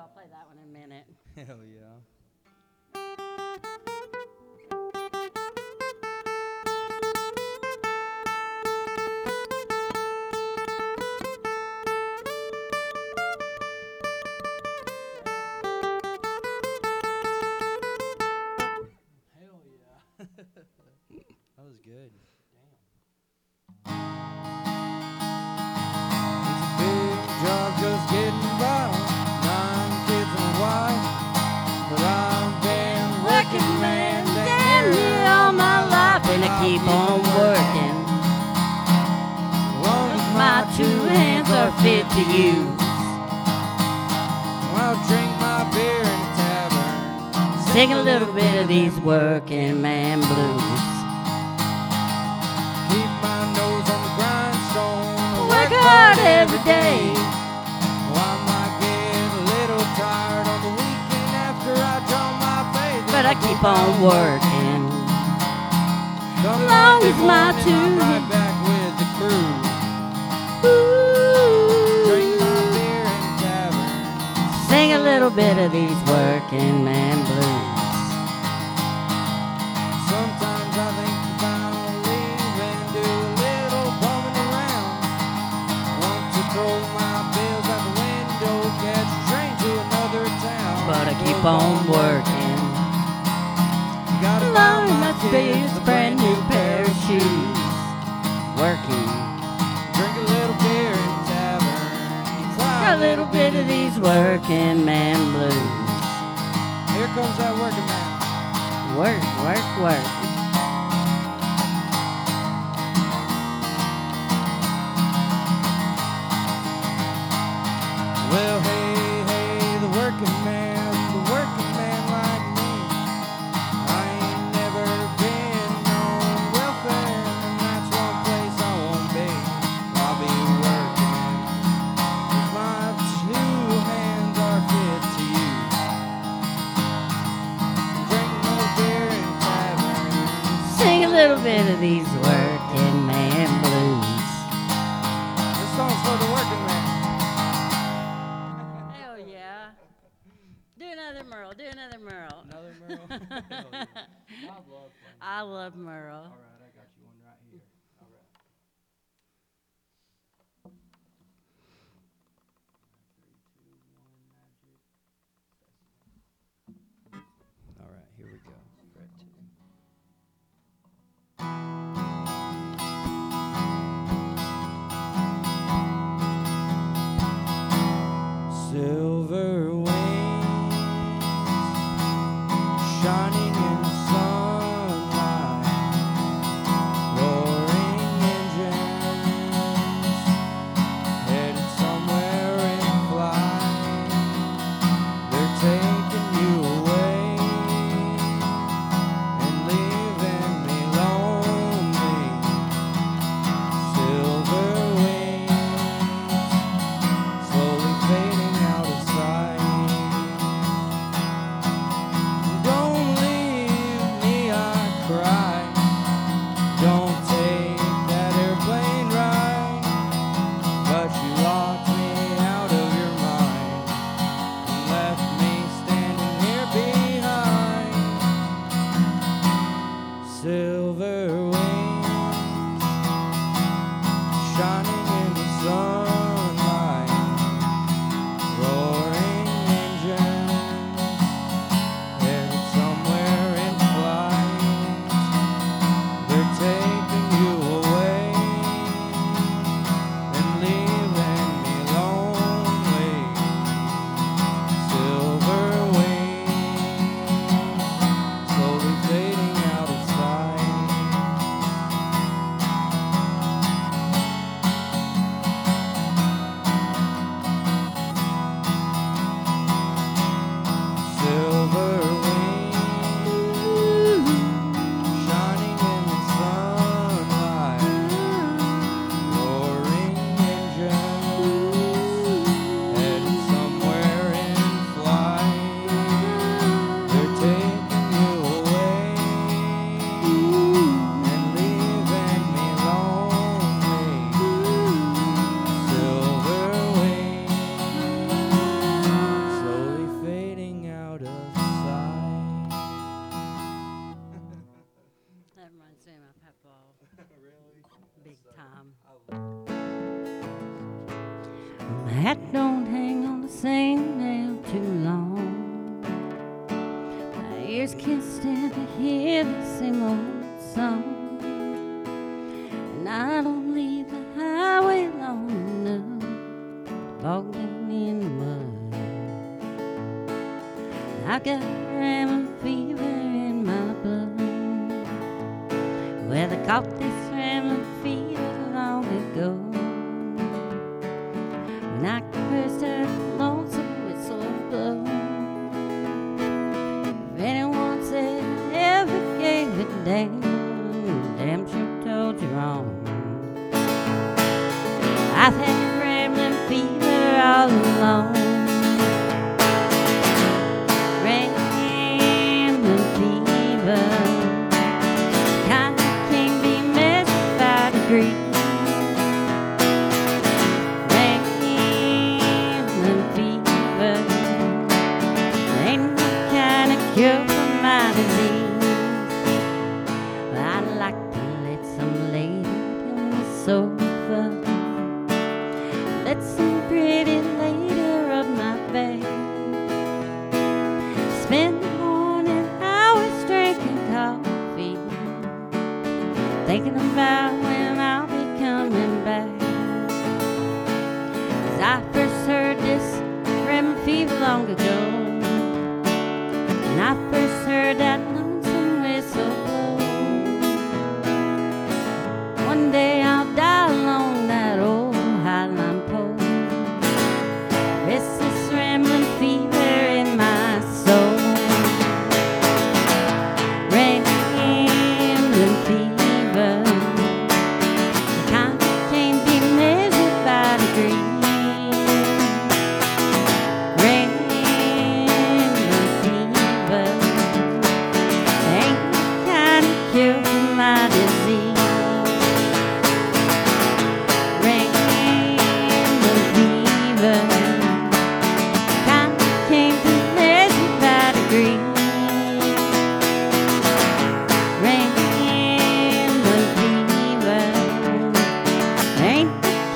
I'll play that one in a minute. Hell yeah. Fit to use. I'll drink my beer in a tavern. Sing a little bit of these working man blues. Keep my nose on the grindstone. Oh, Work hard every day. Well, I might get a little tired on the weekend after I draw my face. But I keep on working. Long as my two- little bit of these working man blues. Sometimes I think about leaving, do a little bumming around. Want to throw my bills out the window, catch a train to another town. But I keep on working. Working man blues. Here comes that working man. Work, work, work. Bit of these working man blues. This song's for the working man. Hell yeah. Do another Merle. Do another Merle. Another Merle? Hell yeah. I love playing. I love Merle. All right, I got you one right here. All right. All right, here we go. just can't stand to hear the same old song. And I don't leave the highway long enough, Walking in the mud. I got I first heard this rem long ago.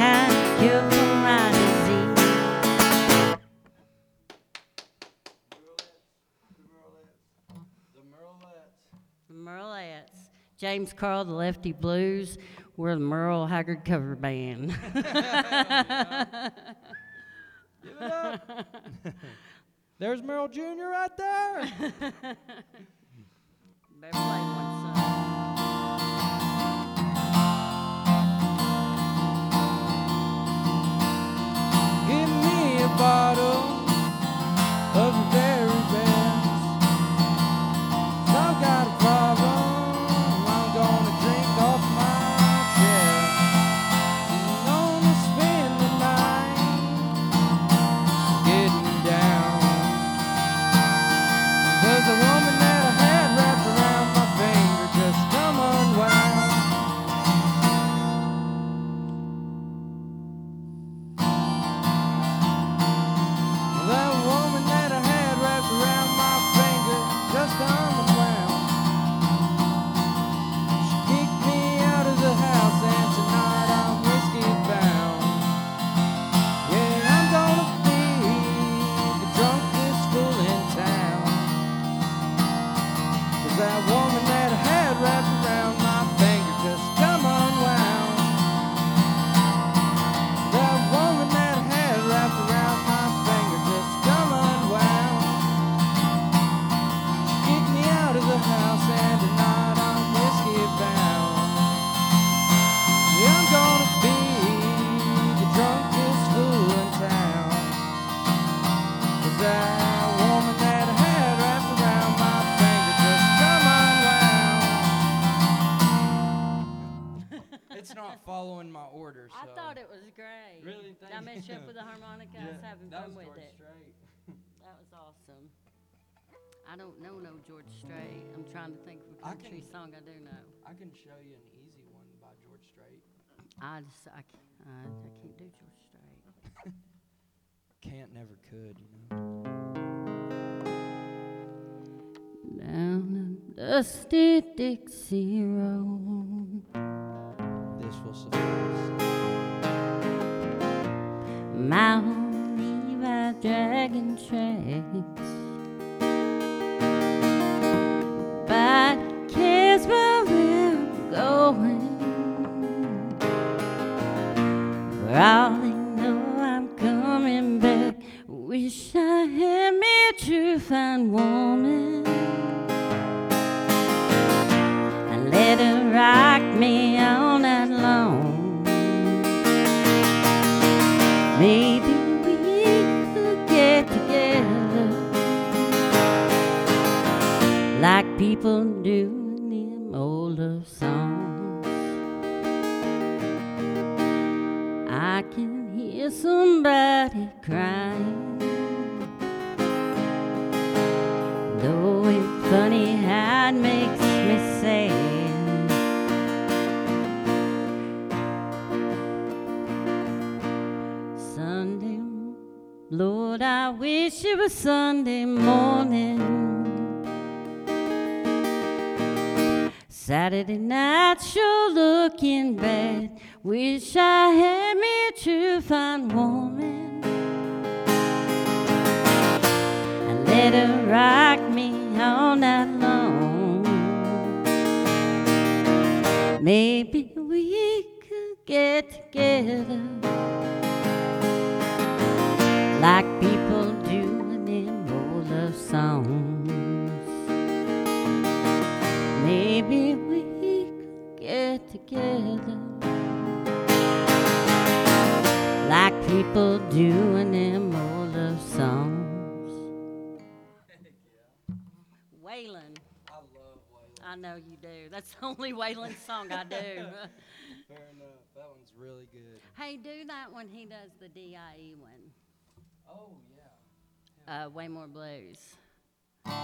can't cure my disease. The Merlettes. The Merlettes. James Carl, the Lefty Blues. We're the Merle Haggard cover band. There's Merle Jr. right there. Better play one. it's not following my order. So. I thought it was great. Really? Thank I messed you up with the harmonica. Yeah, I was having fun was with George it. Strait. that was awesome. I don't know no George Strait. I'm trying to think of a country I can, song I do know. I can show you an easy one by George Strait. I just I can't, I, I can't do George Strait. can't never could, you know. Down a dusty Dixie road. Mount Levi dragon tracks. Like people do them old love songs. I can hear somebody crying. Though it's funny how it makes me sad. Sunday, Lord, I wish it was Sunday morning. Saturday night sure looking bad. Wish I had me true fine woman. And let her rock me all night long. Maybe we could get together like people do in them old love songs. Waylon. I love Waylon. I know you do. That's the only Waylon song I do. Fair enough. That one's really good. hey, do that when he does the DIE one. Oh yeah. Uh, Waymore Blues. Tony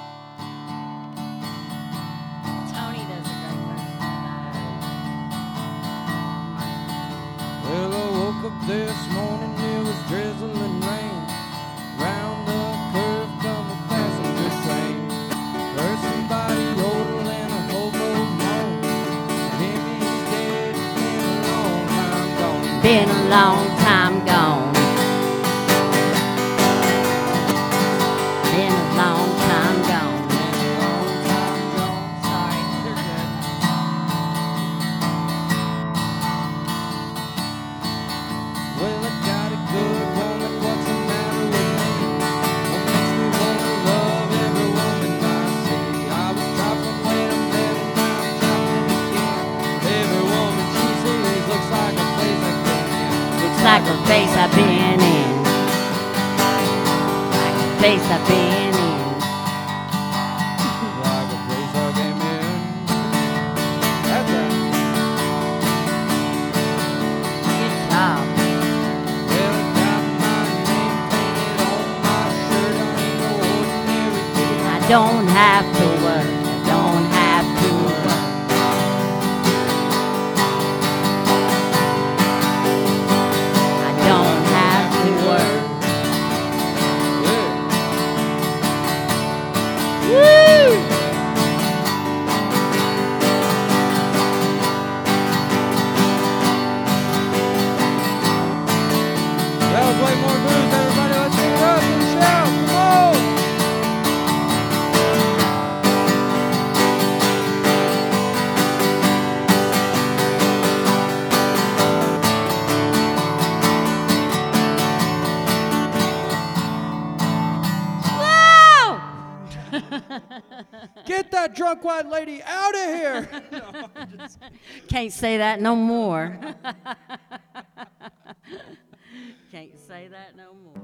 does a great version of Well, I woke up this morning, it was drizzling rain. Round the curve come a passenger train. Heard somebody yodeling a hobo moan. Him, he's dead, been a long time gone. Been a long face I've been in. Like a face I've been in. Like a place I came in. That's right. Good job. Well, got my name painted on my shirt. I ain't no ordinary dude. I don't have to work. Drunk white lady out of here. Can't say that no more. Can't say that no more.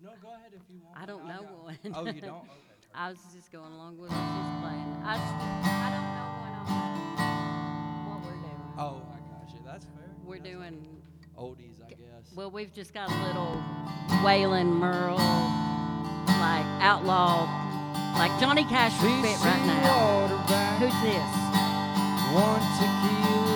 no, go ahead if you want. I don't know one. Oh, you don't? Okay. I was just going along with what she's playing. I, I don't know what, I'm, what we're doing. Oh, I got you. That's fair. We're That's doing, oldies, I guess. well, we've just got a little Waylon Merle, like outlaw, like Johnny Cash would fit right now. Who's this? One tequila